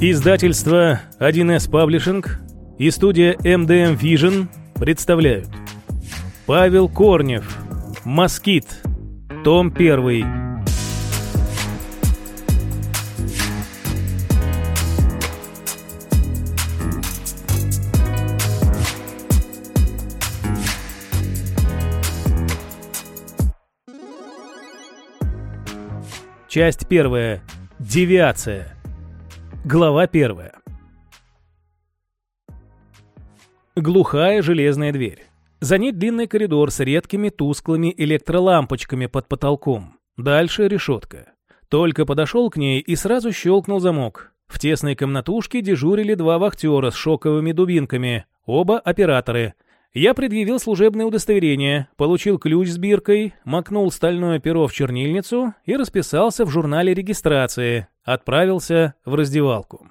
Издательство 1С Паблишинг и студия MDM Vision представляют Павел Корнев «Москит» Том 1 Часть первая. Девиация. Глава первая. Глухая железная дверь. За ней длинный коридор с редкими тусклыми электролампочками под потолком. Дальше решетка. Только подошел к ней и сразу щелкнул замок. В тесной комнатушке дежурили два вахтера с шоковыми дубинками, оба операторы. Я предъявил служебное удостоверение, получил ключ с биркой, макнул стальное перо в чернильницу и расписался в журнале регистрации, отправился в раздевалку.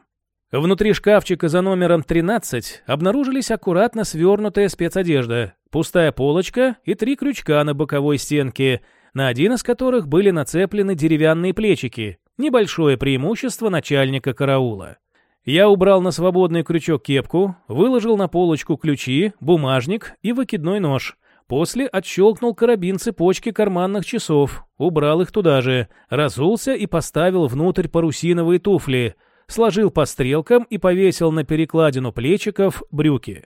Внутри шкафчика за номером 13 обнаружились аккуратно свернутая спецодежда, пустая полочка и три крючка на боковой стенке, на один из которых были нацеплены деревянные плечики, небольшое преимущество начальника караула. Я убрал на свободный крючок кепку, выложил на полочку ключи, бумажник и выкидной нож – После отщелкнул карабин цепочки карманных часов, убрал их туда же, разулся и поставил внутрь парусиновые туфли, сложил по стрелкам и повесил на перекладину плечиков брюки.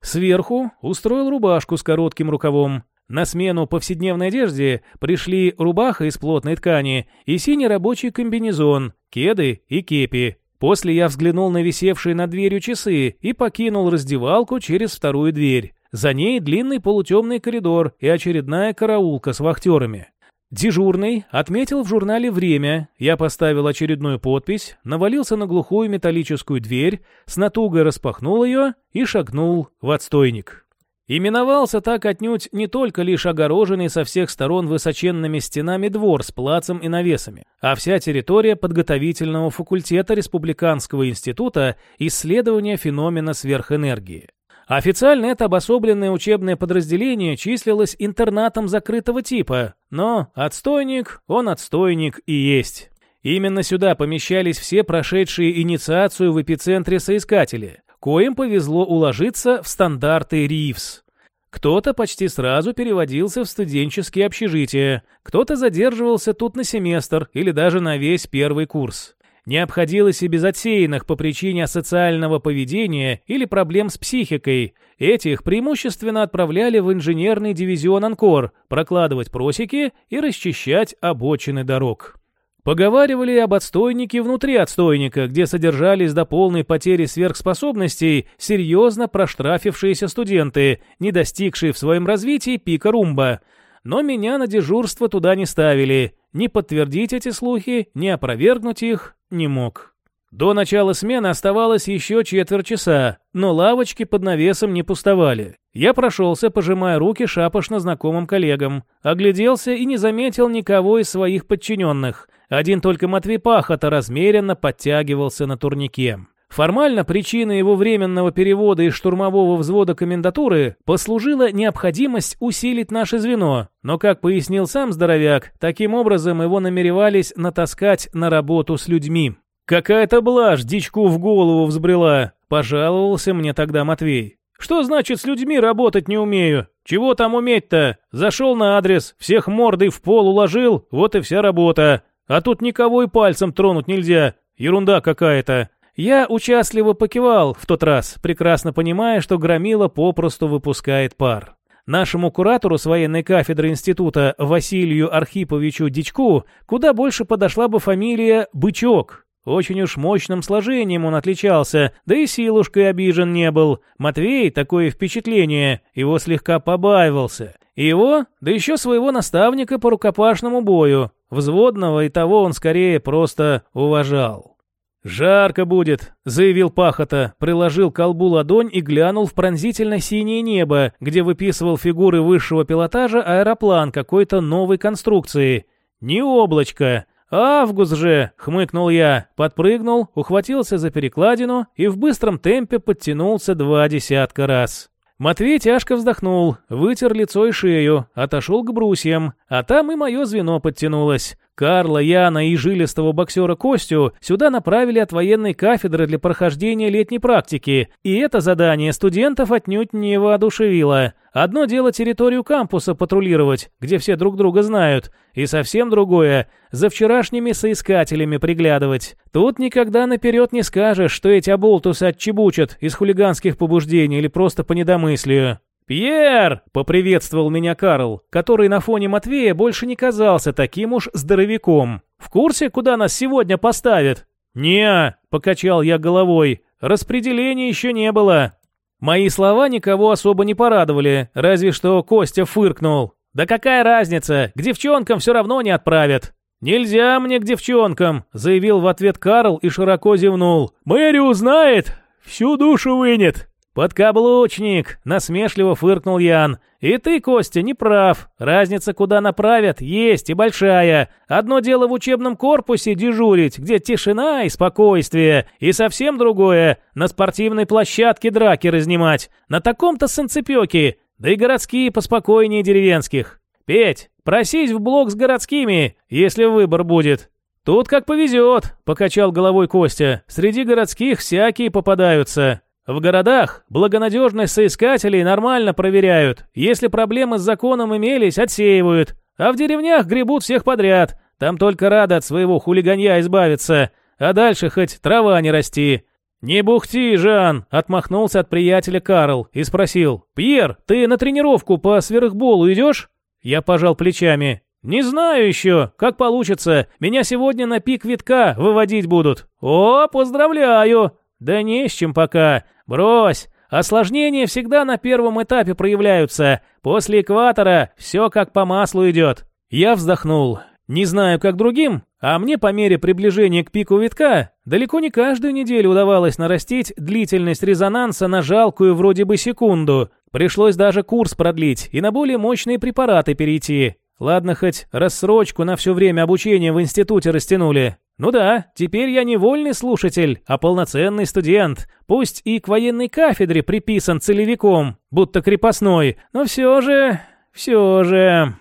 Сверху устроил рубашку с коротким рукавом. На смену повседневной одежде пришли рубаха из плотной ткани и синий рабочий комбинезон, кеды и кепи. После я взглянул на висевшие над дверью часы и покинул раздевалку через вторую дверь. За ней длинный полутемный коридор и очередная караулка с вахтерами. Дежурный отметил в журнале время, я поставил очередную подпись, навалился на глухую металлическую дверь, с натугой распахнул ее и шагнул в отстойник. Именовался так отнюдь не только лишь огороженный со всех сторон высоченными стенами двор с плацем и навесами, а вся территория подготовительного факультета Республиканского института исследования феномена сверхэнергии. Официально это обособленное учебное подразделение числилось интернатом закрытого типа, но отстойник, он отстойник и есть. Именно сюда помещались все прошедшие инициацию в эпицентре соискатели, коим повезло уложиться в стандарты РИВС. Кто-то почти сразу переводился в студенческие общежития, кто-то задерживался тут на семестр или даже на весь первый курс не обходилось и без отсеянных по причине асоциального поведения или проблем с психикой. Этих преимущественно отправляли в инженерный дивизион «Анкор» прокладывать просеки и расчищать обочины дорог. Поговаривали об отстойнике внутри отстойника, где содержались до полной потери сверхспособностей серьезно проштрафившиеся студенты, не достигшие в своем развитии пика румба. Но меня на дежурство туда не ставили. Ни подтвердить эти слухи, ни опровергнуть их не мог. До начала смены оставалось еще четверть часа, но лавочки под навесом не пустовали. Я прошелся, пожимая руки шапошно знакомым коллегам, огляделся и не заметил никого из своих подчиненных. Один только Матвей Пахота размеренно подтягивался на турнике. Формально причиной его временного перевода из штурмового взвода комендатуры послужила необходимость усилить наше звено, но, как пояснил сам здоровяк, таким образом его намеревались натаскать на работу с людьми. «Какая-то блажь дичку в голову взбрела», – пожаловался мне тогда Матвей. «Что значит с людьми работать не умею? Чего там уметь-то? Зашел на адрес, всех мордой в пол уложил, вот и вся работа. А тут никого и пальцем тронуть нельзя. Ерунда какая-то». Я участливо покивал в тот раз, прекрасно понимая, что Громила попросту выпускает пар. Нашему куратору с военной кафедры института Василию Архиповичу Дичку куда больше подошла бы фамилия Бычок. Очень уж мощным сложением он отличался, да и силушкой обижен не был. Матвей, такое впечатление, его слегка побаивался. Его, да еще своего наставника по рукопашному бою. Взводного и того он скорее просто уважал. «Жарко будет», — заявил Пахота, приложил колбу ладонь и глянул в пронзительно-синее небо, где выписывал фигуры высшего пилотажа аэроплан какой-то новой конструкции. «Не облачко». «Август же!» — хмыкнул я, подпрыгнул, ухватился за перекладину и в быстром темпе подтянулся два десятка раз. Матвей тяжко вздохнул, вытер лицо и шею, отошел к брусьям, а там и мое звено подтянулось. Карла, Яна и жилистого боксера Костю сюда направили от военной кафедры для прохождения летней практики, и это задание студентов отнюдь не воодушевило. Одно дело территорию кампуса патрулировать, где все друг друга знают, и совсем другое – за вчерашними соискателями приглядывать. Тут никогда наперед не скажешь, что эти оболтусы отчебучат из хулиганских побуждений или просто по недомыслию. «Пьер!» — поприветствовал меня Карл, который на фоне Матвея больше не казался таким уж здоровяком. «В курсе, куда нас сегодня поставят?» «Не!» — покачал я головой. «Распределения еще не было». Мои слова никого особо не порадовали, разве что Костя фыркнул. «Да какая разница? К девчонкам все равно не отправят». «Нельзя мне к девчонкам», — заявил в ответ Карл и широко зевнул. «Мэри узнает, всю душу вынет». «Подкаблучник!» — насмешливо фыркнул Ян. «И ты, Костя, не прав. Разница, куда направят, есть и большая. Одно дело в учебном корпусе дежурить, где тишина и спокойствие, и совсем другое — на спортивной площадке драки разнимать. На таком-то санцепёке, да и городские поспокойнее деревенских. Петь, просись в блок с городскими, если выбор будет». «Тут как повезет», — покачал головой Костя. «Среди городских всякие попадаются». В городах благонадежность соискателей нормально проверяют. Если проблемы с законом имелись, отсеивают. А в деревнях гребут всех подряд. Там только рады от своего хулиганья избавиться. А дальше хоть трава не расти. «Не бухти, Жан!» — отмахнулся от приятеля Карл и спросил. «Пьер, ты на тренировку по сверхболу идешь?» Я пожал плечами. «Не знаю еще, как получится. Меня сегодня на пик витка выводить будут». «О, поздравляю!» «Да не с чем пока. Брось. Осложнения всегда на первом этапе проявляются. После экватора все как по маслу идет». Я вздохнул. Не знаю, как другим, а мне по мере приближения к пику витка далеко не каждую неделю удавалось нарастить длительность резонанса на жалкую вроде бы секунду. Пришлось даже курс продлить и на более мощные препараты перейти. Ладно, хоть рассрочку на все время обучения в институте растянули. Ну да, теперь я не вольный слушатель, а полноценный студент. Пусть и к военной кафедре приписан целевиком, будто крепостной, но все же... все же...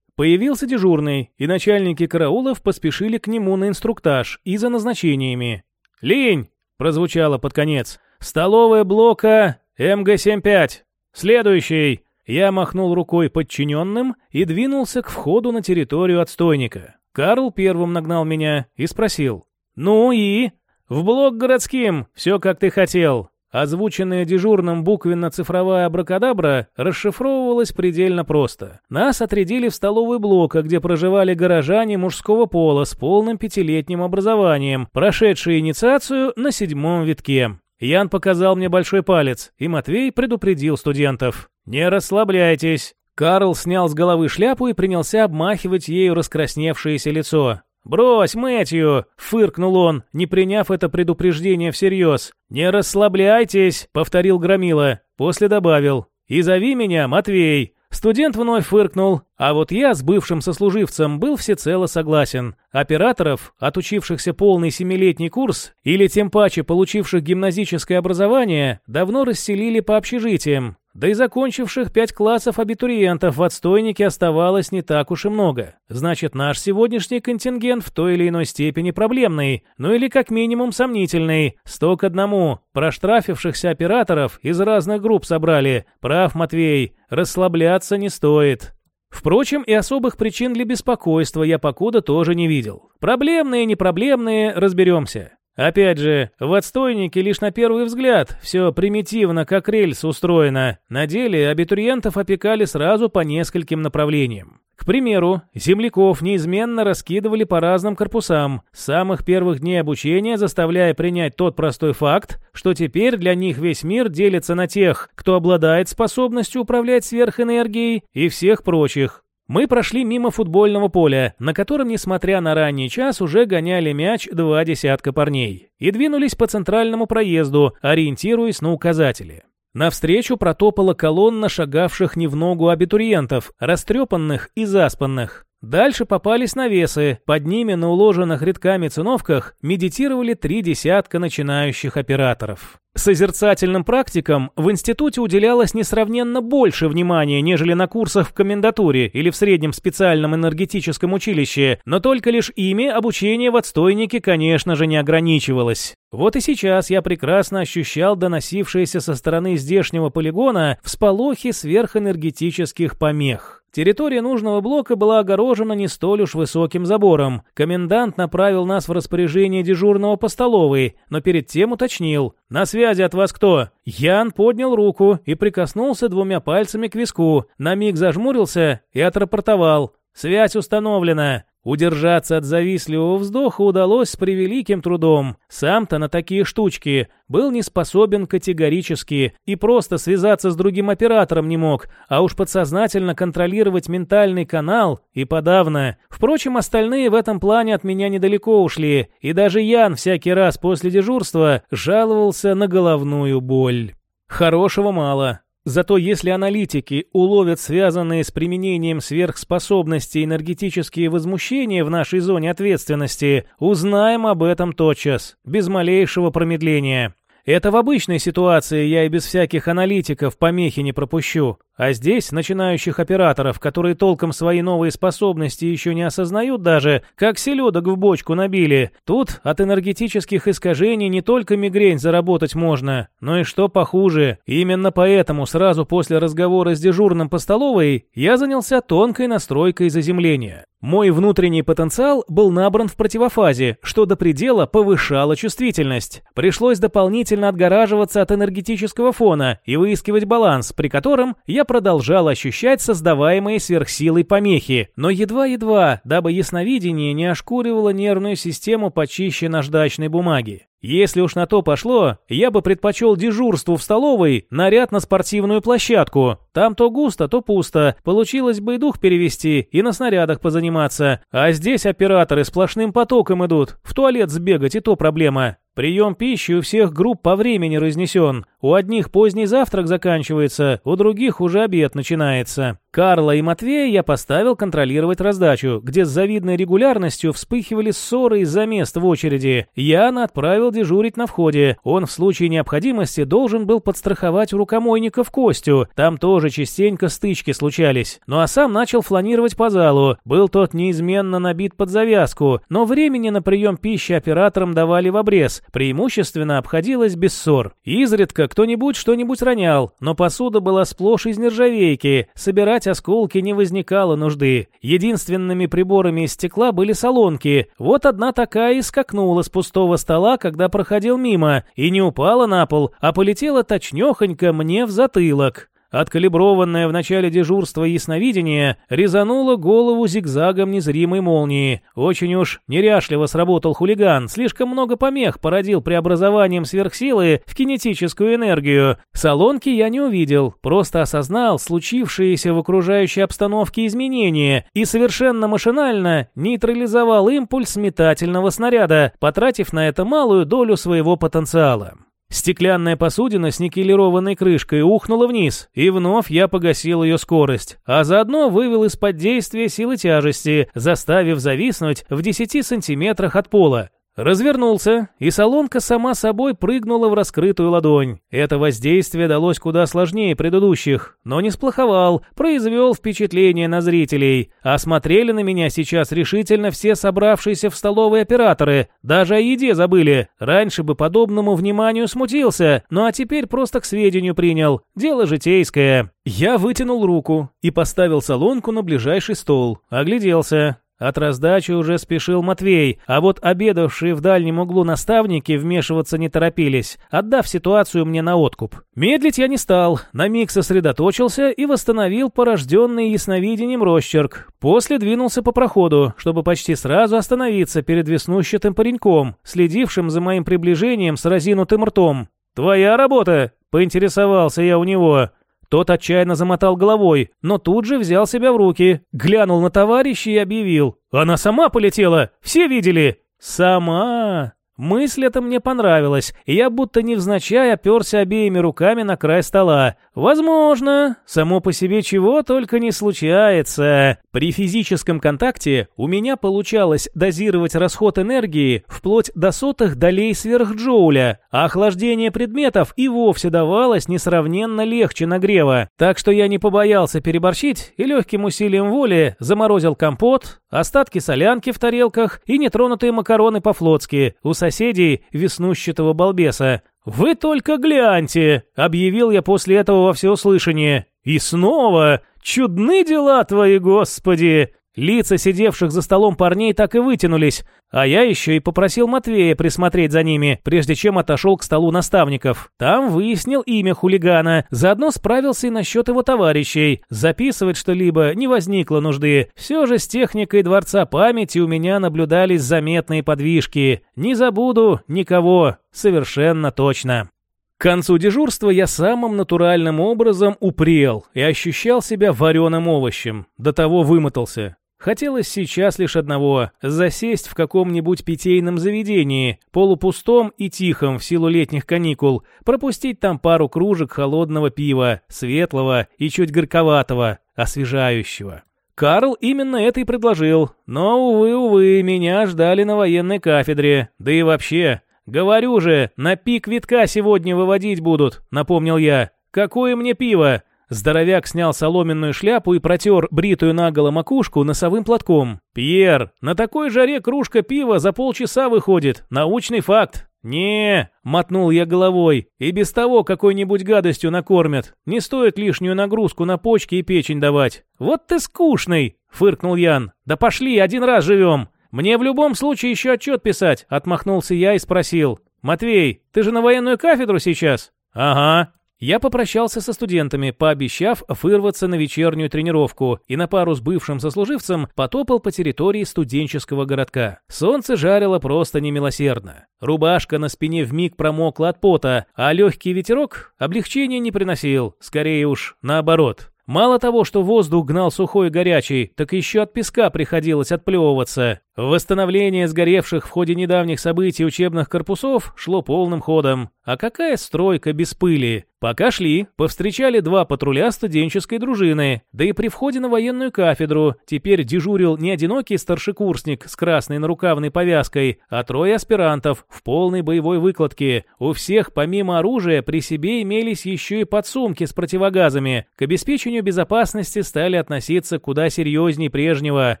Появился дежурный, и начальники караулов поспешили к нему на инструктаж и за назначениями. «Линь!» — прозвучало под конец. «Столовая блока МГ-75. Следующий!» Я махнул рукой подчиненным и двинулся к входу на территорию отстойника. Карл первым нагнал меня и спросил. «Ну и?» «В блок городским, все как ты хотел». Озвученная дежурным буквенно-цифровая абракадабра расшифровывалась предельно просто. Нас отрядили в столовый блок, где проживали горожане мужского пола с полным пятилетним образованием, прошедшие инициацию на седьмом витке. Ян показал мне большой палец, и Матвей предупредил студентов. «Не расслабляйтесь, Карл снял с головы шляпу и принялся обмахивать ею раскрасневшееся лицо. «Брось, Мэтью!» — фыркнул он, не приняв это предупреждение всерьез. «Не расслабляйтесь!» — повторил Громила. После добавил. «И зови меня Матвей!» Студент вновь фыркнул, а вот я с бывшим сослуживцем был всецело согласен. Операторов, отучившихся полный семилетний курс, или тем паче получивших гимназическое образование, давно расселили по общежитиям, да и закончивших пять классов абитуриентов в отстойнике оставалось не так уж и много. Значит, наш сегодняшний контингент в той или иной степени проблемный, ну или как минимум сомнительный. Сто к одному. Проштрафившихся операторов из разных групп собрали. Прав, Матвей, расслабляться не стоит. Впрочем, и особых причин для беспокойства я покуда тоже не видел. Проблемные, непроблемные, разберемся. Опять же, в отстойнике лишь на первый взгляд все примитивно, как рельс устроено. На деле абитуриентов опекали сразу по нескольким направлениям. К примеру, земляков неизменно раскидывали по разным корпусам, с самых первых дней обучения заставляя принять тот простой факт, что теперь для них весь мир делится на тех, кто обладает способностью управлять сверхэнергией, и всех прочих. Мы прошли мимо футбольного поля, на котором, несмотря на ранний час, уже гоняли мяч два десятка парней, и двинулись по центральному проезду, ориентируясь на указатели. Навстречу протопала колонна шагавших не в ногу абитуриентов, растрепанных и заспанных. Дальше попались навесы, под ними на уложенных рядками циновках медитировали три десятка начинающих операторов. Созерцательным практикам в институте уделялось несравненно больше внимания, нежели на курсах в комендатуре или в среднем специальном энергетическом училище, но только лишь ими обучение в отстойнике, конечно же, не ограничивалось. Вот и сейчас я прекрасно ощущал доносившиеся со стороны здешнего полигона всполохи сверхэнергетических помех. Территория нужного блока была огорожена не столь уж высоким забором. Комендант направил нас в распоряжение дежурного по столовой, но перед тем уточнил. «На связи от вас кто?» Ян поднял руку и прикоснулся двумя пальцами к виску, на миг зажмурился и отрапортовал. «Связь установлена. Удержаться от завистливого вздоха удалось с превеликим трудом. Сам-то на такие штучки был не способен категорически и просто связаться с другим оператором не мог, а уж подсознательно контролировать ментальный канал и подавно. Впрочем, остальные в этом плане от меня недалеко ушли, и даже Ян всякий раз после дежурства жаловался на головную боль. Хорошего мало. Зато если аналитики уловят связанные с применением сверхспособностей энергетические возмущения в нашей зоне ответственности, узнаем об этом тотчас, без малейшего промедления. Это в обычной ситуации я и без всяких аналитиков помехи не пропущу. А здесь начинающих операторов, которые толком свои новые способности еще не осознают даже, как селедок в бочку набили. Тут от энергетических искажений не только мигрень заработать можно, но и что похуже. Именно поэтому сразу после разговора с дежурным по столовой я занялся тонкой настройкой заземления. Мой внутренний потенциал был набран в противофазе, что до предела повышало чувствительность. Пришлось дополнительно отгораживаться от энергетического фона и выискивать баланс, при котором я продолжал ощущать создаваемые сверхсилой помехи, но едва-едва, дабы ясновидение не ошкуривало нервную систему почище наждачной бумаги. Если уж на то пошло, я бы предпочел дежурству в столовой наряд на спортивную площадку. Там то густо, то пусто. Получилось бы и дух перевести, и на снарядах позаниматься. А здесь операторы сплошным потоком идут. В туалет сбегать и то проблема. Прием пищи у всех групп по времени разнесен. У одних поздний завтрак заканчивается, у других уже обед начинается. Карла и Матвея я поставил контролировать раздачу, где с завидной регулярностью вспыхивали ссоры из-за мест в очереди. Яна отправил дежурить на входе. Он в случае необходимости должен был подстраховать рукомойников Костю. Там тоже частенько стычки случались. Ну а сам начал фланировать по залу. Был тот неизменно набит под завязку, но времени на прием пищи операторам давали в обрез. Преимущественно обходилось без ссор. Изредка кто-нибудь что-нибудь ронял, но посуда была сплошь из нержавейки. Собирать осколки не возникало нужды. Единственными приборами из стекла были солонки. Вот одна такая и скакнула с пустого стола, когда проходил мимо, и не упала на пол, а полетела точнёхонько мне в затылок. Откалиброванное в начале дежурства ясновидение резануло голову зигзагом незримой молнии. Очень уж неряшливо сработал хулиган, слишком много помех породил преобразованием сверхсилы в кинетическую энергию. Салонки я не увидел, просто осознал случившиеся в окружающей обстановке изменения и совершенно машинально нейтрализовал импульс метательного снаряда, потратив на это малую долю своего потенциала. Стеклянная посудина с никелированной крышкой ухнула вниз, и вновь я погасил ее скорость, а заодно вывел из-под действия силы тяжести, заставив зависнуть в 10 сантиметрах от пола. Развернулся, и солонка сама собой прыгнула в раскрытую ладонь. Это воздействие далось куда сложнее предыдущих, но не сплоховал, произвел впечатление на зрителей. А смотрели на меня сейчас решительно все собравшиеся в столовой операторы, даже о еде забыли. Раньше бы подобному вниманию смутился, ну а теперь просто к сведению принял. Дело житейское. Я вытянул руку и поставил солонку на ближайший стол. Огляделся. От раздачи уже спешил Матвей, а вот обедавшие в дальнем углу наставники вмешиваться не торопились, отдав ситуацию мне на откуп. Медлить я не стал, на миг сосредоточился и восстановил порожденный ясновидением росчерк. После двинулся по проходу, чтобы почти сразу остановиться перед веснущатым пареньком, следившим за моим приближением с разинутым ртом. «Твоя работа?» — поинтересовался я у него. Тот отчаянно замотал головой, но тут же взял себя в руки, глянул на товарища и объявил. «Она сама полетела! Все видели!» «Сама!» Мысль эта мне понравилась, и я будто невзначай оперся обеими руками на край стола. Возможно, само по себе чего только не случается. При физическом контакте у меня получалось дозировать расход энергии вплоть до сотых долей сверхджоуля, а охлаждение предметов и вовсе давалось несравненно легче нагрева. Так что я не побоялся переборщить и легким усилием воли заморозил компот, остатки солянки в тарелках и нетронутые макароны по-флотски у соседей веснущатого балбеса. «Вы только гляньте!» — объявил я после этого во всеуслышание. «И снова! Чудны дела твои, Господи!» Лица сидевших за столом парней так и вытянулись, а я еще и попросил Матвея присмотреть за ними, прежде чем отошел к столу наставников. Там выяснил имя хулигана, заодно справился и насчет его товарищей. Записывать что-либо не возникло нужды. Все же с техникой Дворца Памяти у меня наблюдались заметные подвижки. Не забуду никого, совершенно точно. К концу дежурства я самым натуральным образом упрел и ощущал себя вареным овощем. До того вымотался. Хотелось сейчас лишь одного – засесть в каком-нибудь питейном заведении, полупустом и тихом в силу летних каникул, пропустить там пару кружек холодного пива, светлого и чуть горьковатого, освежающего. Карл именно это и предложил, но, увы, увы, меня ждали на военной кафедре, да и вообще. Говорю же, на пик витка сегодня выводить будут, напомнил я. Какое мне пиво? Здоровяк снял соломенную шляпу и протер бритую наголо макушку носовым платком. «Пьер, на такой жаре кружка пива за полчаса выходит. Научный факт». «Не», — мотнул я головой, — «и без того какой-нибудь гадостью накормят. Не стоит лишнюю нагрузку на почки и печень давать». «Вот ты скучный», — фыркнул Ян. «Да пошли, один раз живем». «Мне в любом случае еще отчет писать», — отмахнулся я и спросил. «Матвей, ты же на военную кафедру сейчас?» «Ага», я попрощался со студентами, пообещав вырваться на вечернюю тренировку, и на пару с бывшим сослуживцем потопал по территории студенческого городка. Солнце жарило просто немилосердно. Рубашка на спине вмиг промокла от пота, а легкий ветерок облегчения не приносил, скорее уж наоборот. Мало того, что воздух гнал сухой и горячий, так еще от песка приходилось отплевываться. Восстановление сгоревших в ходе недавних событий учебных корпусов шло полным ходом. А какая стройка без пыли? Пока шли, повстречали два патруля студенческой дружины, да и при входе на военную кафедру теперь дежурил не одинокий старшекурсник с красной нарукавной повязкой, а трое аспирантов в полной боевой выкладке. У всех помимо оружия при себе имелись еще и подсумки с противогазами. К обеспечению безопасности стали относиться куда серьезнее прежнего.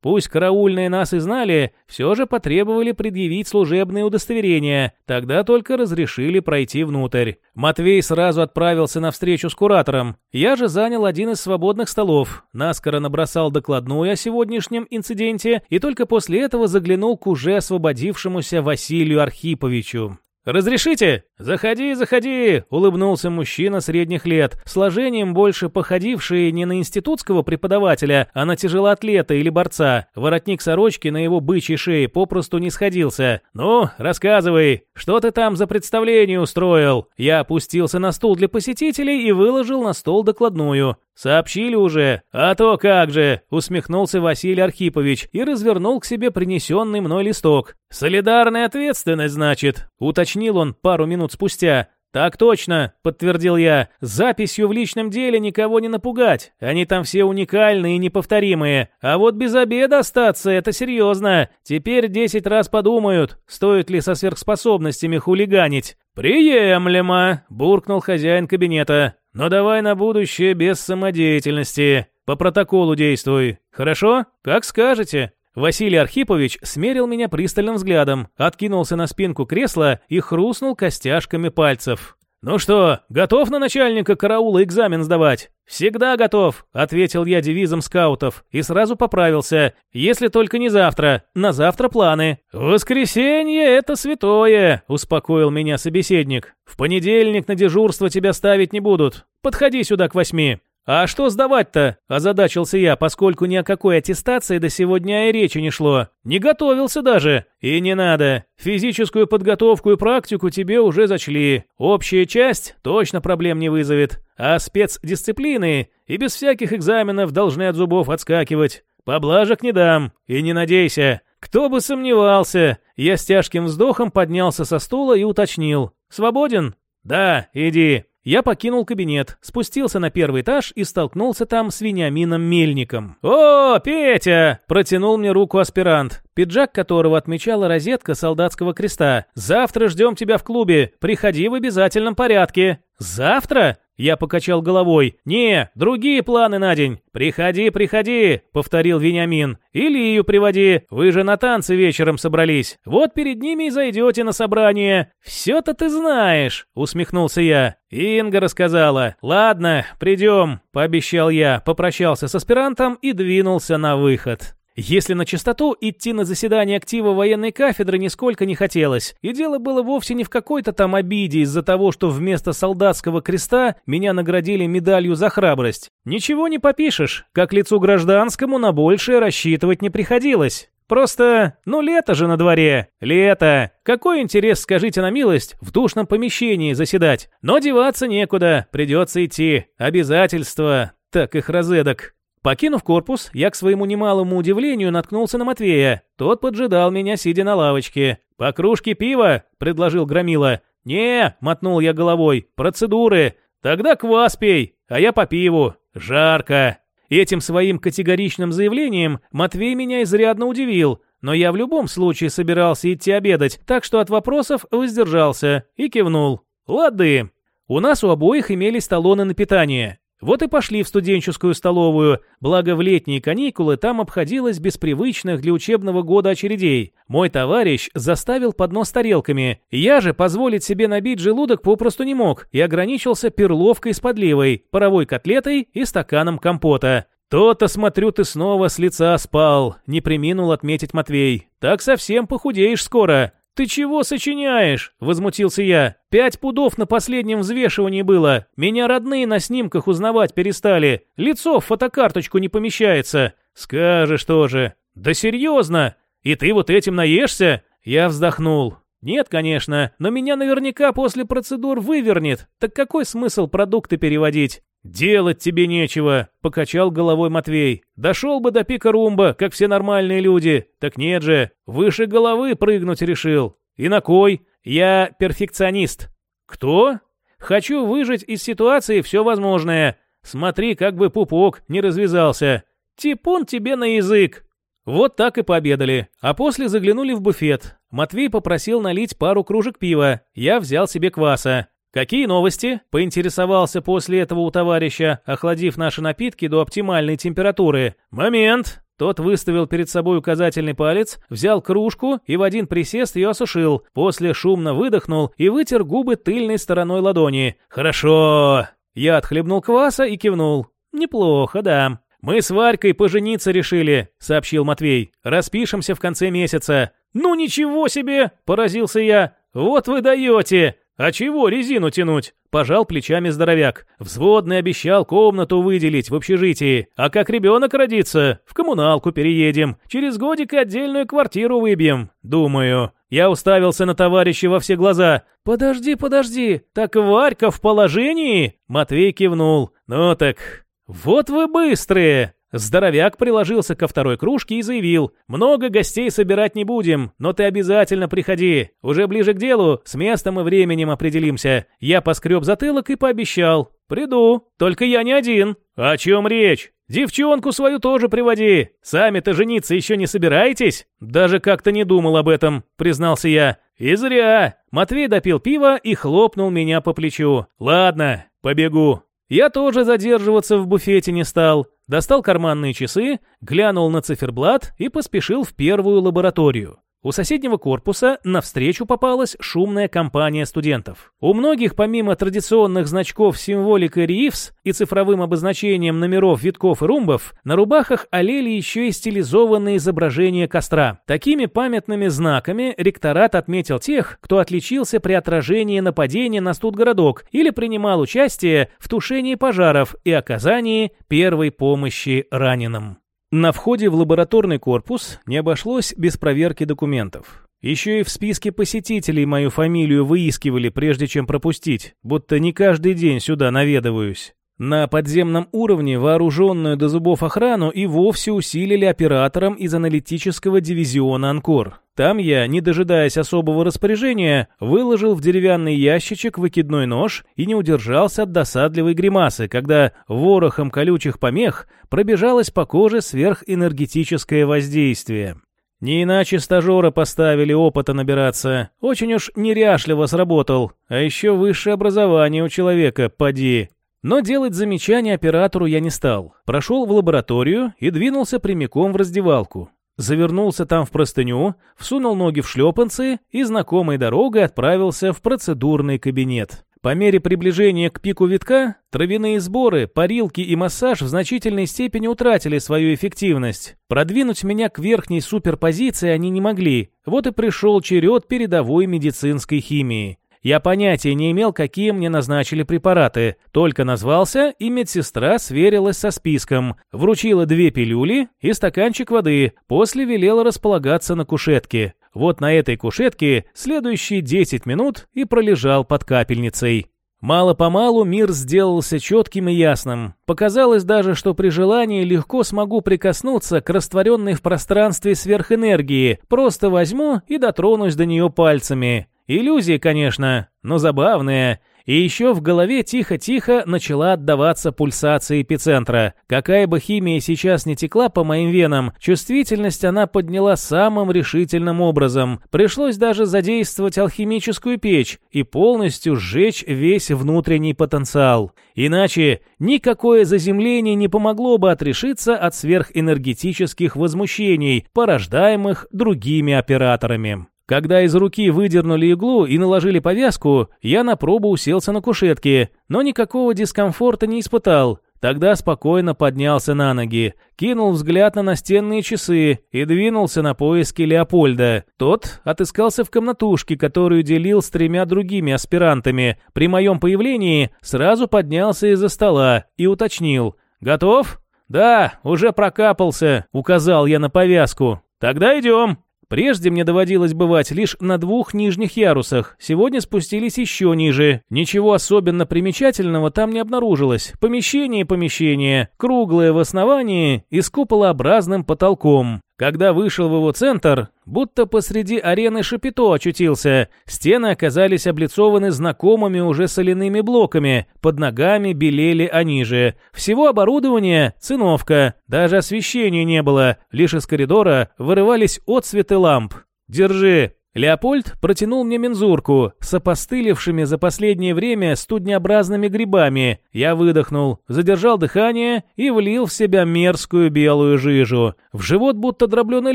Пусть караульные нас и знали, все же потребовали предъявить служебные удостоверения, тогда только разрешили пройти внутрь. Матвей сразу отправился на встречу с куратором. Я же занял один из свободных столов, наскоро набросал докладную о сегодняшнем инциденте и только после этого заглянул к уже освободившемуся Василию Архиповичу. «Разрешите?» «Заходи, заходи!» — улыбнулся мужчина средних лет, сложением больше походивший не на институтского преподавателя, а на тяжелоатлета или борца. Воротник сорочки на его бычьей шее попросту не сходился. «Ну, рассказывай, что ты там за представление устроил?» Я опустился на стул для посетителей и выложил на стол докладную. «Сообщили уже? А то как же!» — усмехнулся Василий Архипович и развернул к себе принесенный мной листок. «Солидарная ответственность, значит?» — уточнил он пару минут спустя. «Так точно», — подтвердил я. «Записью в личном деле никого не напугать. Они там все уникальные и неповторимые. А вот без обеда остаться — это серьезно. Теперь десять раз подумают, стоит ли со сверхспособностями хулиганить». «Приемлемо», — буркнул хозяин кабинета. Но давай на будущее без самодеятельности. По протоколу действуй. Хорошо? Как скажете». Василий Архипович смерил меня пристальным взглядом, откинулся на спинку кресла и хрустнул костяшками пальцев. «Ну что, готов на начальника караула экзамен сдавать?» «Всегда готов», — ответил я девизом скаутов и сразу поправился. «Если только не завтра. На завтра планы». «Воскресенье — это святое», — успокоил меня собеседник. «В понедельник на дежурство тебя ставить не будут. Подходи сюда к восьми». «А что сдавать-то?» – озадачился я, поскольку ни о какой аттестации до сегодня и речи не шло. «Не готовился даже. И не надо. Физическую подготовку и практику тебе уже зачли. Общая часть точно проблем не вызовет. А спецдисциплины и без всяких экзаменов должны от зубов отскакивать. Поблажек не дам. И не надейся. Кто бы сомневался. Я с тяжким вздохом поднялся со стула и уточнил. «Свободен?» «Да, иди». Я покинул кабинет, спустился на первый этаж и столкнулся там с Вениамином Мельником. «О, Петя!» – протянул мне руку аспирант, пиджак которого отмечала розетка солдатского креста. «Завтра ждем тебя в клубе. Приходи в обязательном порядке». «Завтра?» Я покачал головой. «Не, другие планы на день. Приходи, приходи», — повторил Вениамин. «Или ее приводи. Вы же на танцы вечером собрались. Вот перед ними и зайдете на собрание». «Все-то ты знаешь», — усмехнулся я. Инга рассказала. «Ладно, придем», — пообещал я, попрощался с аспирантом и двинулся на выход. Если на чистоту, идти на заседание актива военной кафедры нисколько не хотелось, и дело было вовсе не в какой-то там обиде из-за того, что вместо солдатского креста меня наградили медалью за храбрость. Ничего не попишешь, как лицу гражданскому на большее рассчитывать не приходилось. Просто, ну лето же на дворе. Лето. Какой интерес, скажите на милость, в душном помещении заседать? Но деваться некуда, придется идти. Обязательства. Так их розедок. Покинув корпус, я к своему немалому удивлению наткнулся на Матвея. Тот поджидал меня, сидя на лавочке. «По кружке пива?» – предложил Громила. «Не», – мотнул я головой, – «процедуры». «Тогда квас пей, а я по пиву. Жарко». Этим своим категоричным заявлением Матвей меня изрядно удивил, но я в любом случае собирался идти обедать, так что от вопросов воздержался и кивнул. «Лады». У нас у обоих имелись талоны на питание. Вот и пошли в студенческую столовую, благо в летние каникулы там обходилось без привычных для учебного года очередей. Мой товарищ заставил поднос тарелками. Я же позволить себе набить желудок попросту не мог и ограничился перловкой с подливой, паровой котлетой и стаканом компота. «То-то, смотрю, ты снова с лица спал», — не приминул отметить Матвей. «Так совсем похудеешь скоро». «Ты чего сочиняешь?» – возмутился я. «Пять пудов на последнем взвешивании было. Меня родные на снимках узнавать перестали. Лицо в фотокарточку не помещается. Скажешь тоже». «Да серьезно? И ты вот этим наешься?» Я вздохнул. «Нет, конечно, но меня наверняка после процедур вывернет. Так какой смысл продукты переводить?» «Делать тебе нечего», — покачал головой Матвей. «Дошел бы до пика румба, как все нормальные люди. Так нет же, выше головы прыгнуть решил. И на кой? Я перфекционист». «Кто?» «Хочу выжить из ситуации все возможное. Смотри, как бы пупок не развязался. Типун тебе на язык». Вот так и пообедали, а после заглянули в буфет. Матвей попросил налить пару кружек пива, я взял себе кваса. «Какие новости?» – поинтересовался после этого у товарища, охладив наши напитки до оптимальной температуры. «Момент!» Тот выставил перед собой указательный палец, взял кружку и в один присест ее осушил, после шумно выдохнул и вытер губы тыльной стороной ладони. «Хорошо!» Я отхлебнул кваса и кивнул. «Неплохо, да». «Мы с Варькой пожениться решили», — сообщил Матвей. «Распишемся в конце месяца». «Ну ничего себе!» — поразился я. «Вот вы даете!» «А чего резину тянуть?» – пожал плечами здоровяк. «Взводный обещал комнату выделить в общежитии. А как ребенок родится, в коммуналку переедем. Через годик отдельную квартиру выбьем. Думаю». Я уставился на товарища во все глаза. «Подожди, подожди, так Варька в положении?» Матвей кивнул. «Ну так, вот вы быстрые!» Здоровяк приложился ко второй кружке и заявил, «Много гостей собирать не будем, но ты обязательно приходи. Уже ближе к делу, с местом и временем определимся». Я поскреб затылок и пообещал, «Приду, только я не один». «О чем речь? Девчонку свою тоже приводи. Сами-то жениться еще не собираетесь?» «Даже как-то не думал об этом», — признался я. «И зря». Матвей допил пиво и хлопнул меня по плечу. «Ладно, побегу». Я тоже задерживаться в буфете не стал. Достал карманные часы, глянул на циферблат и поспешил в первую лабораторию. У соседнего корпуса навстречу попалась шумная компания студентов. У многих, помимо традиционных значков с символикой РИИФС и цифровым обозначением номеров витков и румбов, на рубахах олели еще и стилизованные изображения костра. Такими памятными знаками ректорат отметил тех, кто отличился при отражении нападения на студгородок или принимал участие в тушении пожаров и оказании первой помощи раненым. На входе в лабораторный корпус не обошлось без проверки документов. Еще и в списке посетителей мою фамилию выискивали, прежде чем пропустить, будто не каждый день сюда наведываюсь. На подземном уровне вооруженную до зубов охрану и вовсе усилили оператором из аналитического дивизиона «Анкор». Там я, не дожидаясь особого распоряжения, выложил в деревянный ящичек выкидной нож и не удержался от досадливой гримасы, когда ворохом колючих помех пробежалось по коже сверхэнергетическое воздействие. Не иначе стажера поставили опыта набираться. Очень уж неряшливо сработал. А еще высшее образование у человека, поди. Но делать замечания оператору я не стал. Прошел в лабораторию и двинулся прямиком в раздевалку. Завернулся там в простыню, всунул ноги в шлепанцы и знакомой дорогой отправился в процедурный кабинет. По мере приближения к пику витка, травяные сборы, парилки и массаж в значительной степени утратили свою эффективность. Продвинуть меня к верхней суперпозиции они не могли. Вот и пришел черед передовой медицинской химии. Я понятия не имел, какие мне назначили препараты. Только назвался, и медсестра сверилась со списком. Вручила две пилюли и стаканчик воды, после велела располагаться на кушетке. Вот на этой кушетке следующие 10 минут и пролежал под капельницей. Мало-помалу мир сделался четким и ясным. Показалось даже, что при желании легко смогу прикоснуться к растворенной в пространстве сверхэнергии, просто возьму и дотронусь до нее пальцами. Иллюзии, конечно, но забавные. И еще в голове тихо-тихо начала отдаваться пульсация эпицентра. Какая бы химия сейчас не текла по моим венам, чувствительность она подняла самым решительным образом. Пришлось даже задействовать алхимическую печь и полностью сжечь весь внутренний потенциал. Иначе никакое заземление не помогло бы отрешиться от сверхэнергетических возмущений, порождаемых другими операторами. Когда из руки выдернули иглу и наложили повязку, я на пробу уселся на кушетке, но никакого дискомфорта не испытал. Тогда спокойно поднялся на ноги, кинул взгляд на настенные часы и двинулся на поиски Леопольда. Тот отыскался в комнатушке, которую делил с тремя другими аспирантами. При моем появлении сразу поднялся из-за стола и уточнил. «Готов?» «Да, уже прокапался», — указал я на повязку. «Тогда идем». Прежде мне доводилось бывать лишь на двух нижних ярусах, сегодня спустились еще ниже. Ничего особенно примечательного там не обнаружилось. Помещение помещение, круглое в основании и с куполообразным потолком. Когда вышел в его центр, будто посреди арены Шапито очутился, стены оказались облицованы знакомыми уже соляными блоками, под ногами белели они же. Всего оборудования – циновка, даже освещения не было, лишь из коридора вырывались отцветы ламп. «Держи», Леопольд протянул мне мензурку с опостылевшими за последнее время студнеобразными грибами. Я выдохнул, задержал дыхание и влил в себя мерзкую белую жижу. В живот будто дробленый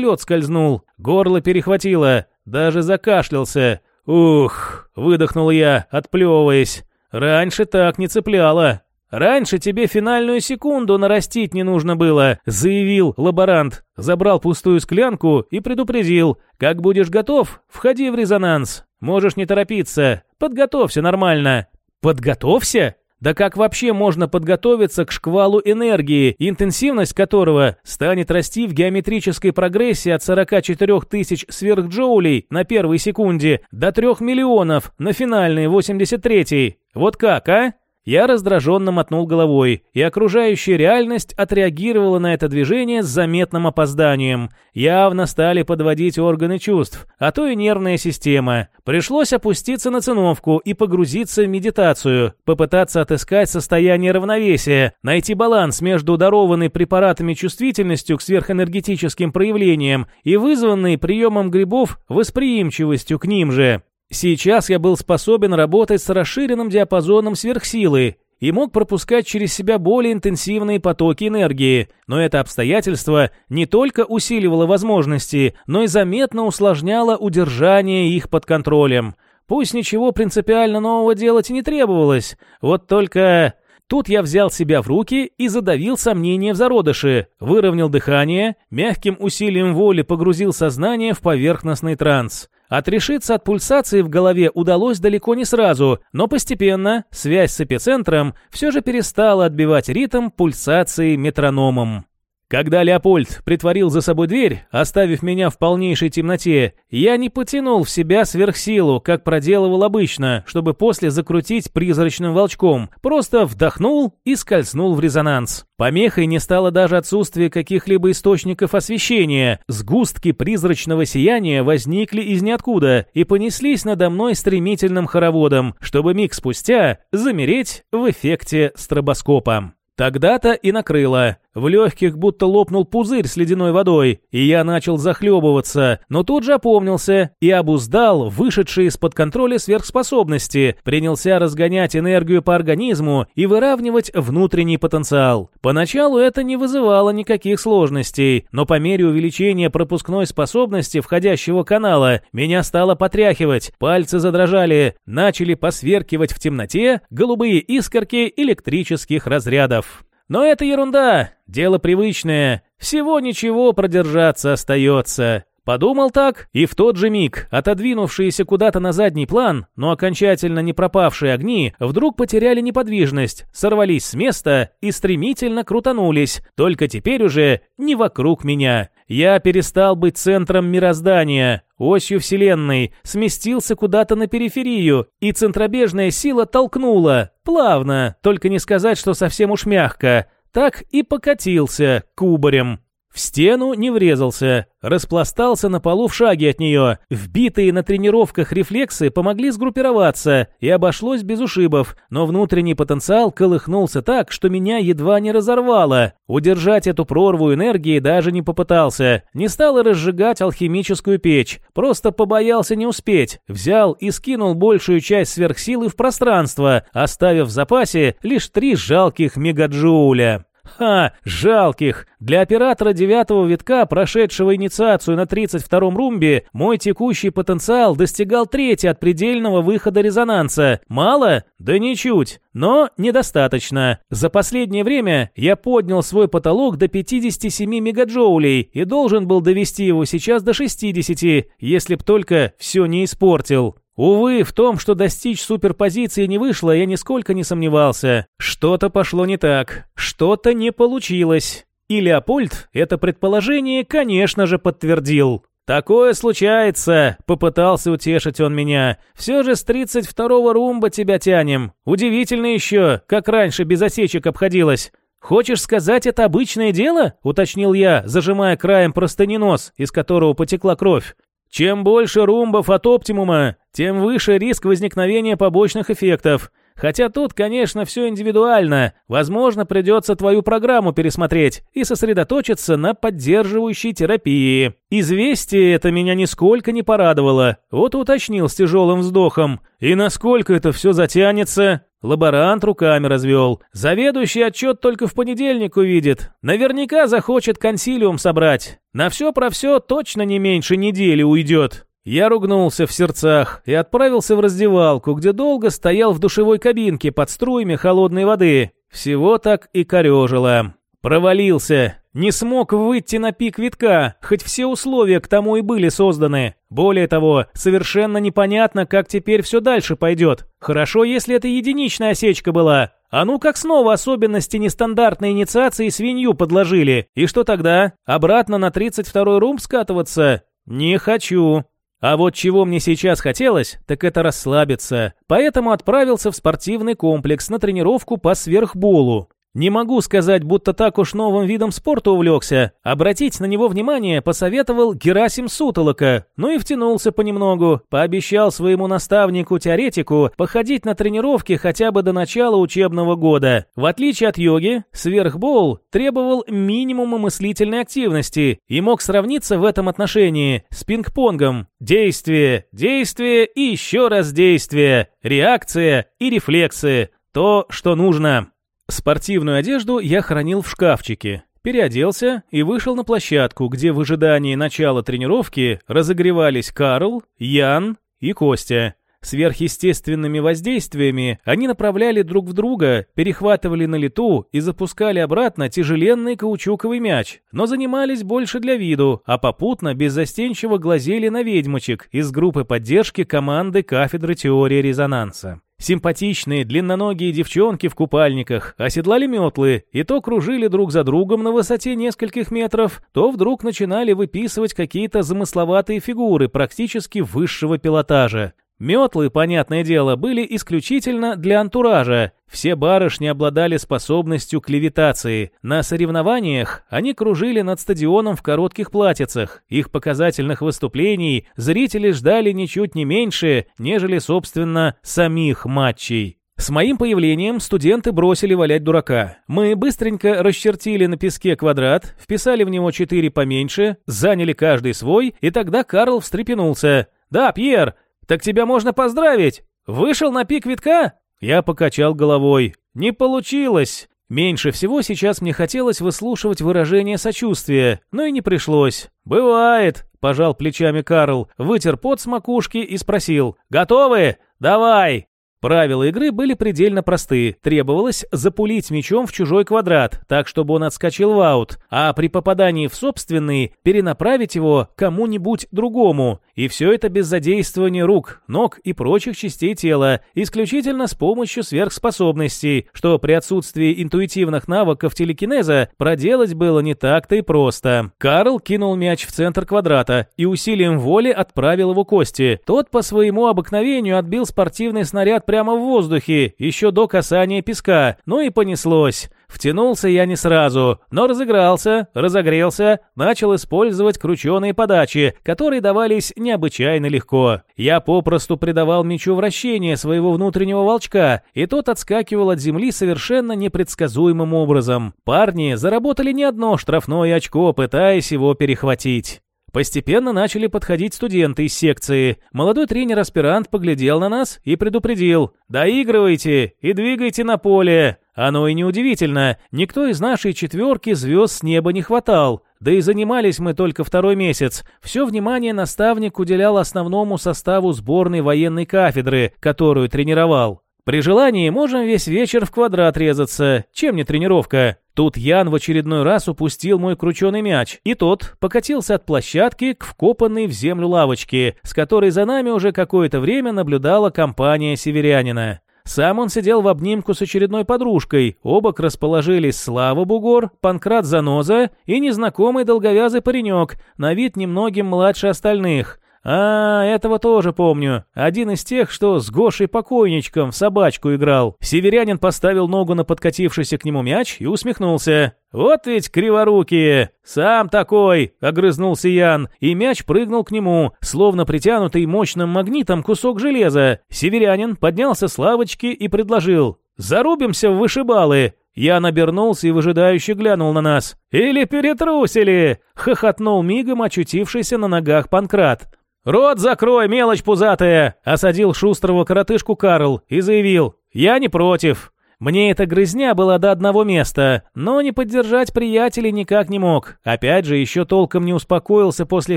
лед скользнул, горло перехватило, даже закашлялся. «Ух!» — выдохнул я, отплевываясь. «Раньше так не цепляло». «Раньше тебе финальную секунду нарастить не нужно было», — заявил лаборант. Забрал пустую склянку и предупредил. «Как будешь готов, входи в резонанс. Можешь не торопиться. Подготовься нормально». «Подготовься?» Да как вообще можно подготовиться к шквалу энергии, интенсивность которого станет расти в геометрической прогрессии от 44 тысяч сверхджоулей на первой секунде до 3 миллионов на финальной 83-й? Вот как, а? Я раздраженно мотнул головой, и окружающая реальность отреагировала на это движение с заметным опозданием. Явно стали подводить органы чувств, а то и нервная система. Пришлось опуститься на циновку и погрузиться в медитацию, попытаться отыскать состояние равновесия, найти баланс между дарованной препаратами чувствительностью к сверхэнергетическим проявлениям и вызванной приемом грибов восприимчивостью к ним же. Сейчас я был способен работать с расширенным диапазоном сверхсилы и мог пропускать через себя более интенсивные потоки энергии, но это обстоятельство не только усиливало возможности, но и заметно усложняло удержание их под контролем. Пусть ничего принципиально нового делать не требовалось, вот только... Тут я взял себя в руки и задавил сомнения в зародыше, выровнял дыхание, мягким усилием воли погрузил сознание в поверхностный транс. Отрешиться от пульсации в голове удалось далеко не сразу, но постепенно связь с эпицентром все же перестала отбивать ритм пульсации метрономом. Когда Леопольд притворил за собой дверь, оставив меня в полнейшей темноте, я не потянул в себя сверхсилу, как проделывал обычно, чтобы после закрутить призрачным волчком, просто вдохнул и скользнул в резонанс. Помехой не стало даже отсутствие каких-либо источников освещения. Сгустки призрачного сияния возникли из ниоткуда и понеслись надо мной стремительным хороводом, чтобы миг спустя замереть в эффекте стробоскопа. Тогда-то и накрыло. В легких будто лопнул пузырь с ледяной водой, и я начал захлебываться, но тут же опомнился и обуздал вышедшие из-под контроля сверхспособности, принялся разгонять энергию по организму и выравнивать внутренний потенциал. Поначалу это не вызывало никаких сложностей, но по мере увеличения пропускной способности входящего канала меня стало потряхивать, пальцы задрожали, начали посверкивать в темноте голубые искорки электрических разрядов. Но это ерунда, дело привычное. Всего ничего продержаться остается. Подумал так, и в тот же миг отодвинувшиеся куда-то на задний план, но окончательно не пропавшие огни, вдруг потеряли неподвижность, сорвались с места и стремительно крутанулись, только теперь уже не вокруг меня. Я перестал быть центром мироздания, осью Вселенной, сместился куда-то на периферию, и центробежная сила толкнула, плавно, только не сказать, что совсем уж мягко, так и покатился кубарем. В стену не врезался, распластался на полу в шаге от нее. Вбитые на тренировках рефлексы помогли сгруппироваться, и обошлось без ушибов, но внутренний потенциал колыхнулся так, что меня едва не разорвало. Удержать эту прорву энергии даже не попытался. Не стал разжигать алхимическую печь, просто побоялся не успеть. Взял и скинул большую часть сверхсилы в пространство, оставив в запасе лишь три жалких мегаджоуля. Ха, жалких. Для оператора девятого витка, прошедшего инициацию на 32-м румбе, мой текущий потенциал достигал трети от предельного выхода резонанса. Мало? Да ничуть. Но недостаточно. За последнее время я поднял свой потолок до 57 мегаджоулей и должен был довести его сейчас до 60, если б только все не испортил. Увы, в том, что достичь суперпозиции не вышло, я нисколько не сомневался. Что-то пошло не так, что-то не получилось. И Леопольд это предположение, конечно же, подтвердил. «Такое случается», — попытался утешить он меня. «Все же с 32-го румба тебя тянем. Удивительно еще, как раньше без осечек обходилось». «Хочешь сказать, это обычное дело?» — уточнил я, зажимая краем простыни нос, из которого потекла кровь. Чем больше румбов от оптимума, тем выше риск возникновения побочных эффектов. Хотя тут, конечно, все индивидуально. Возможно, придется твою программу пересмотреть и сосредоточиться на поддерживающей терапии. Известие это меня нисколько не порадовало. Вот уточнил с тяжелым вздохом. И насколько это все затянется? Лаборант руками развел. Заведующий отчет только в понедельник увидит. Наверняка захочет консилиум собрать. На все про все точно не меньше недели уйдет. Я ругнулся в сердцах и отправился в раздевалку, где долго стоял в душевой кабинке под струями холодной воды. Всего так и корежило. Провалился. Не смог выйти на пик витка, хоть все условия к тому и были созданы. Более того, совершенно непонятно, как теперь все дальше пойдет. Хорошо, если это единичная осечка была. А ну как снова особенности нестандартной инициации свинью подложили. И что тогда? Обратно на 32-й румб скатываться? Не хочу. А вот чего мне сейчас хотелось, так это расслабиться. Поэтому отправился в спортивный комплекс на тренировку по сверхболу. Не могу сказать, будто так уж новым видом спорта увлекся. Обратить на него внимание посоветовал Герасим Сутолока, ну и втянулся понемногу. Пообещал своему наставнику-теоретику походить на тренировки хотя бы до начала учебного года. В отличие от йоги, сверхбол требовал минимума мыслительной активности и мог сравниться в этом отношении с пинг-понгом. Действие, действие и еще раз действие, реакция и рефлексы. То, что нужно. Спортивную одежду я хранил в шкафчике, переоделся и вышел на площадку, где в ожидании начала тренировки разогревались Карл, Ян и Костя. Сверхъестественными воздействиями они направляли друг в друга, перехватывали на лету и запускали обратно тяжеленный каучуковый мяч, но занимались больше для виду, а попутно беззастенчиво глазели на ведьмочек из группы поддержки команды кафедры теории резонанса. Симпатичные длинноногие девчонки в купальниках оседлали метлы и то кружили друг за другом на высоте нескольких метров, то вдруг начинали выписывать какие-то замысловатые фигуры практически высшего пилотажа. Метлы, понятное дело, были исключительно для антуража. Все барышни обладали способностью к левитации. На соревнованиях они кружили над стадионом в коротких платьицах. Их показательных выступлений зрители ждали ничуть не меньше, нежели, собственно, самих матчей. С моим появлением студенты бросили валять дурака. Мы быстренько расчертили на песке квадрат, вписали в него четыре поменьше, заняли каждый свой, и тогда Карл встрепенулся. «Да, Пьер, «Так тебя можно поздравить! Вышел на пик витка?» Я покачал головой. «Не получилось!» Меньше всего сейчас мне хотелось выслушивать выражение сочувствия, но и не пришлось. «Бывает», — пожал плечами Карл, вытер пот с макушки и спросил. «Готовы? Давай!» Правила игры были предельно просты. Требовалось запулить мячом в чужой квадрат, так чтобы он отскочил в аут, а при попадании в собственный перенаправить его кому-нибудь другому. И все это без задействования рук, ног и прочих частей тела, исключительно с помощью сверхспособностей, что при отсутствии интуитивных навыков телекинеза проделать было не так-то и просто. Карл кинул мяч в центр квадрата и усилием воли отправил его кости. Тот по своему обыкновению отбил спортивный снаряд прямо в воздухе, еще до касания песка, ну и понеслось. Втянулся я не сразу, но разыгрался, разогрелся, начал использовать крученые подачи, которые давались необычайно легко. Я попросту придавал мячу вращение своего внутреннего волчка, и тот отскакивал от земли совершенно непредсказуемым образом. Парни заработали не одно штрафное очко, пытаясь его перехватить. Постепенно начали подходить студенты из секции. Молодой тренер-аспирант поглядел на нас и предупредил. «Доигрывайте и двигайте на поле». Оно и неудивительно, никто из нашей четверки звезд с неба не хватал. Да и занимались мы только второй месяц. Все внимание наставник уделял основному составу сборной военной кафедры, которую тренировал. При желании можем весь вечер в квадрат резаться, чем не тренировка. Тут Ян в очередной раз упустил мой крученый мяч, и тот покатился от площадки к вкопанной в землю лавочке, с которой за нами уже какое-то время наблюдала компания северянина. Сам он сидел в обнимку с очередной подружкой. Оба расположились Слава Бугор, Панкрат Заноза и незнакомый долговязый паренек, на вид немногим младше остальных. «А, этого тоже помню. Один из тех, что с Гошей покойничком в собачку играл». Северянин поставил ногу на подкатившийся к нему мяч и усмехнулся. «Вот ведь криворукие! Сам такой!» — огрызнулся Ян, и мяч прыгнул к нему, словно притянутый мощным магнитом кусок железа. Северянин поднялся с лавочки и предложил. «Зарубимся в вышибалы!» Ян обернулся и выжидающе глянул на нас. «Или перетрусили!» — хохотнул мигом очутившийся на ногах Панкрат. «Рот закрой, мелочь пузатая!» — осадил шустрого коротышку Карл и заявил. «Я не против». Мне эта грызня была до одного места, но не поддержать приятелей никак не мог. Опять же, еще толком не успокоился после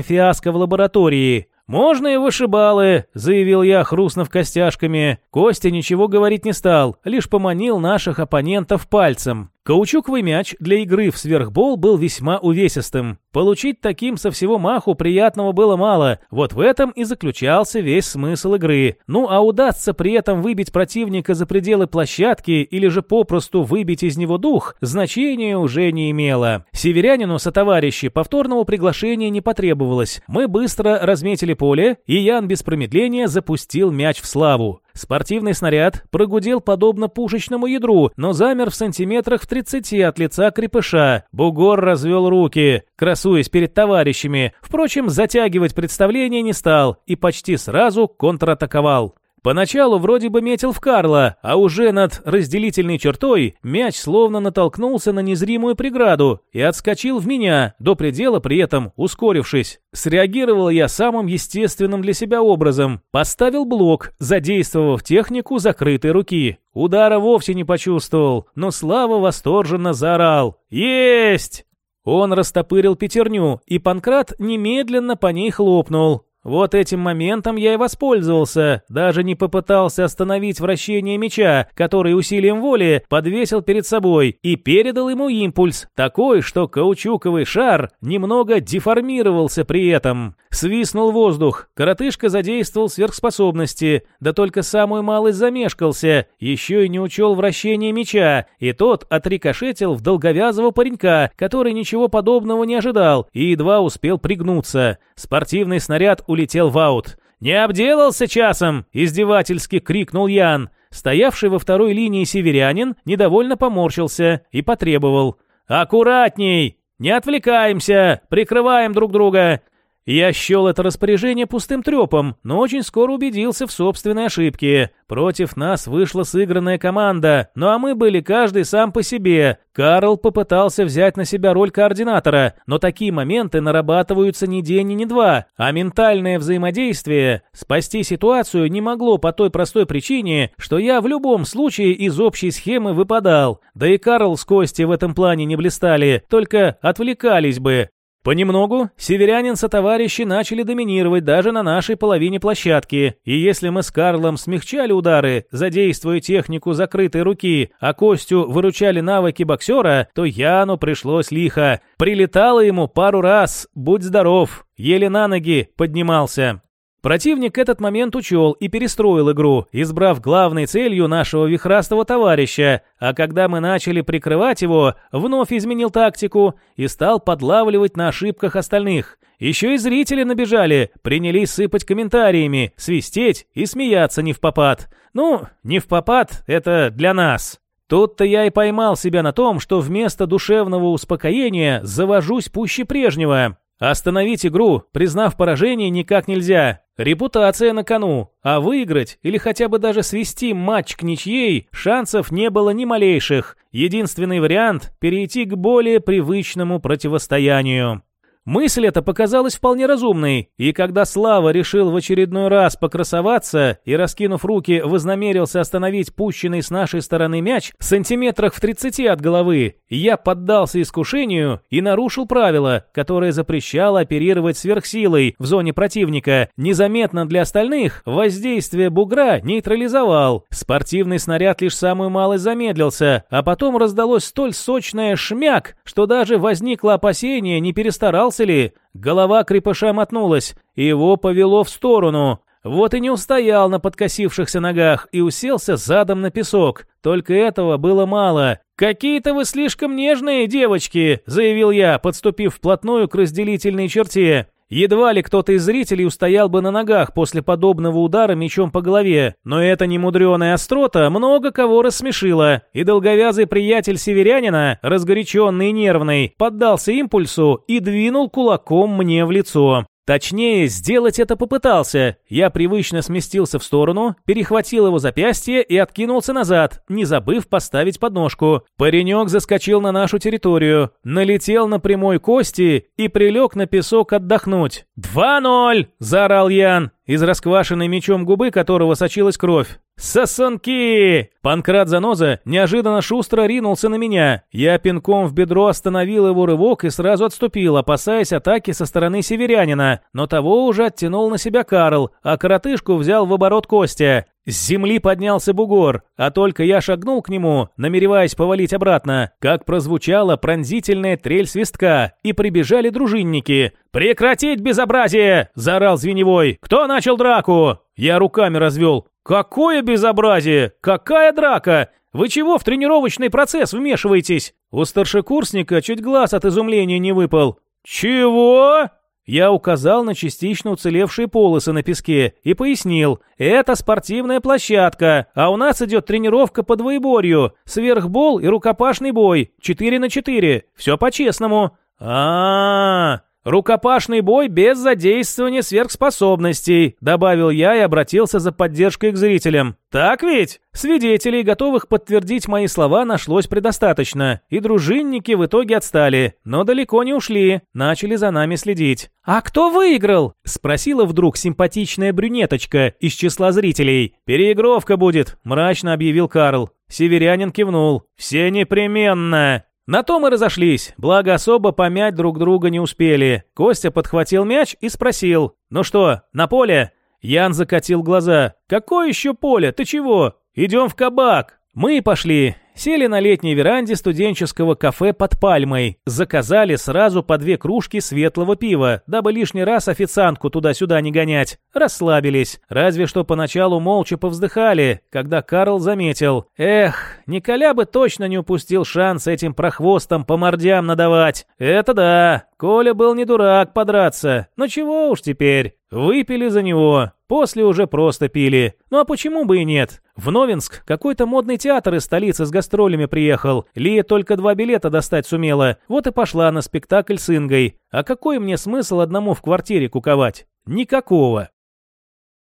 фиаско в лаборатории. «Можно и вышибалы», — заявил я, хрустнув костяшками. Костя ничего говорить не стал, лишь поманил наших оппонентов пальцем. Каучуковый мяч для игры в сверхбол был весьма увесистым. Получить таким со всего маху приятного было мало, вот в этом и заключался весь смысл игры. Ну а удастся при этом выбить противника за пределы площадки или же попросту выбить из него дух, значения уже не имело. Северянину сотоварищи повторного приглашения не потребовалось. Мы быстро разметили поле, и Ян без промедления запустил мяч в славу. Спортивный снаряд прогудел подобно пушечному ядру, но замер в сантиметрах в 30 от лица крепыша. Бугор развел руки, красуясь перед товарищами. Впрочем, затягивать представление не стал и почти сразу контратаковал. Поначалу вроде бы метил в Карла, а уже над разделительной чертой мяч словно натолкнулся на незримую преграду и отскочил в меня, до предела при этом ускорившись. Среагировал я самым естественным для себя образом. Поставил блок, задействовав технику закрытой руки. Удара вовсе не почувствовал, но Слава восторженно заорал. «Есть!» Он растопырил пятерню, и Панкрат немедленно по ней хлопнул. Вот этим моментом я и воспользовался, даже не попытался остановить вращение меча, который усилием воли подвесил перед собой, и передал ему импульс, такой, что каучуковый шар немного деформировался при этом. Свистнул воздух. Коротышка задействовал сверхспособности, да только самую малость замешкался, еще и не учел вращение меча, и тот отрикошетил в долговязого паренька, который ничего подобного не ожидал и едва успел пригнуться. Спортивный снаряд улетел в аут. «Не обделался часом!» – издевательски крикнул Ян. Стоявший во второй линии северянин недовольно поморщился и потребовал. «Аккуратней! Не отвлекаемся! Прикрываем друг друга! Я счел это распоряжение пустым трепом, но очень скоро убедился в собственной ошибке. Против нас вышла сыгранная команда, ну а мы были каждый сам по себе. Карл попытался взять на себя роль координатора, но такие моменты нарабатываются ни день и ни два, а ментальное взаимодействие спасти ситуацию не могло по той простой причине, что я в любом случае из общей схемы выпадал. Да и Карл с Костей в этом плане не блистали, только отвлекались бы. Понемногу северянин со товарищи начали доминировать даже на нашей половине площадки, и если мы с Карлом смягчали удары, задействуя технику закрытой руки, а Костю выручали навыки боксера, то Яну пришлось лихо. Прилетало ему пару раз, будь здоров, еле на ноги поднимался. Противник этот момент учел и перестроил игру, избрав главной целью нашего вихрастого товарища, а когда мы начали прикрывать его, вновь изменил тактику и стал подлавливать на ошибках остальных. Еще и зрители набежали, принялись сыпать комментариями, свистеть и смеяться не в попад. Ну, не в попад, это для нас. Тут-то я и поймал себя на том, что вместо душевного успокоения завожусь пуще прежнего. Остановить игру, признав поражение, никак нельзя. Репутация на кону, а выиграть или хотя бы даже свести матч к ничьей шансов не было ни малейших. Единственный вариант – перейти к более привычному противостоянию. Мысль эта показалась вполне разумной, и когда Слава решил в очередной раз покрасоваться и, раскинув руки, вознамерился остановить пущенный с нашей стороны мяч в сантиметрах в 30 от головы, я поддался искушению и нарушил правило, которое запрещало оперировать сверхсилой в зоне противника. Незаметно для остальных воздействие бугра нейтрализовал. Спортивный снаряд лишь самую малость замедлился, а потом раздалось столь сочное шмяк, что даже возникло опасение, не перестарался Догадался ли? Голова крепыша мотнулась, его повело в сторону. Вот и не устоял на подкосившихся ногах и уселся задом на песок. Только этого было мало. «Какие-то вы слишком нежные, девочки!» – заявил я, подступив вплотную к разделительной черте. Едва ли кто-то из зрителей устоял бы на ногах после подобного удара мечом по голове, но эта немудреная острота много кого рассмешила, и долговязый приятель северянина, разгоряченный и нервный, поддался импульсу и двинул кулаком мне в лицо. Точнее, сделать это попытался. Я привычно сместился в сторону, перехватил его запястье и откинулся назад, не забыв поставить подножку. Паренек заскочил на нашу территорию, налетел на прямой кости и прилег на песок отдохнуть. «Два ноль!» – заорал Ян из расквашенной мечом губы которого сочилась кровь. «Сосунки!» Панкрат Заноза неожиданно шустро ринулся на меня. Я пинком в бедро остановил его рывок и сразу отступил, опасаясь атаки со стороны северянина. Но того уже оттянул на себя Карл, а коротышку взял в оборот Костя. С земли поднялся бугор, а только я шагнул к нему, намереваясь повалить обратно, как прозвучала пронзительная трель свистка, и прибежали дружинники. «Прекратить безобразие!» – заорал Звеневой. «Кто начал драку?» Я руками развел. «Какое безобразие! Какая драка! Вы чего в тренировочный процесс вмешиваетесь?» У старшекурсника чуть глаз от изумления не выпал. «Чего?» Я указал на частично уцелевшие полосы на песке и пояснил, это спортивная площадка, а у нас идет тренировка по двоеборью, сверхбол и рукопашный бой, 4 на 4, все по-честному. а, -а, -а «Рукопашный бой без задействования сверхспособностей», добавил я и обратился за поддержкой к зрителям. «Так ведь?» Свидетелей, готовых подтвердить мои слова, нашлось предостаточно, и дружинники в итоге отстали, но далеко не ушли, начали за нами следить. «А кто выиграл?» – спросила вдруг симпатичная брюнеточка из числа зрителей. «Переигровка будет», – мрачно объявил Карл. Северянин кивнул. «Все непременно!» На то мы разошлись, благо особо помять друг друга не успели. Костя подхватил мяч и спросил, «Ну что, на поле?» Ян закатил глаза. «Какое еще поле? Ты чего? Идем в кабак!» Мы пошли. Сели на летней веранде студенческого кафе под пальмой. Заказали сразу по две кружки светлого пива, дабы лишний раз официантку туда-сюда не гонять. Расслабились. Разве что поначалу молча повздыхали, когда Карл заметил. Эх, Николя бы точно не упустил шанс этим прохвостам по мордям надавать. Это да, Коля был не дурак подраться. Но чего уж теперь. Выпили за него. После уже просто пили. Ну а почему бы и нет? В Новинск какой-то модный театр из столицы с гастролями приехал. Лия только два билета достать сумела. Вот и пошла на спектакль с Ингой. А какой мне смысл одному в квартире куковать? Никакого.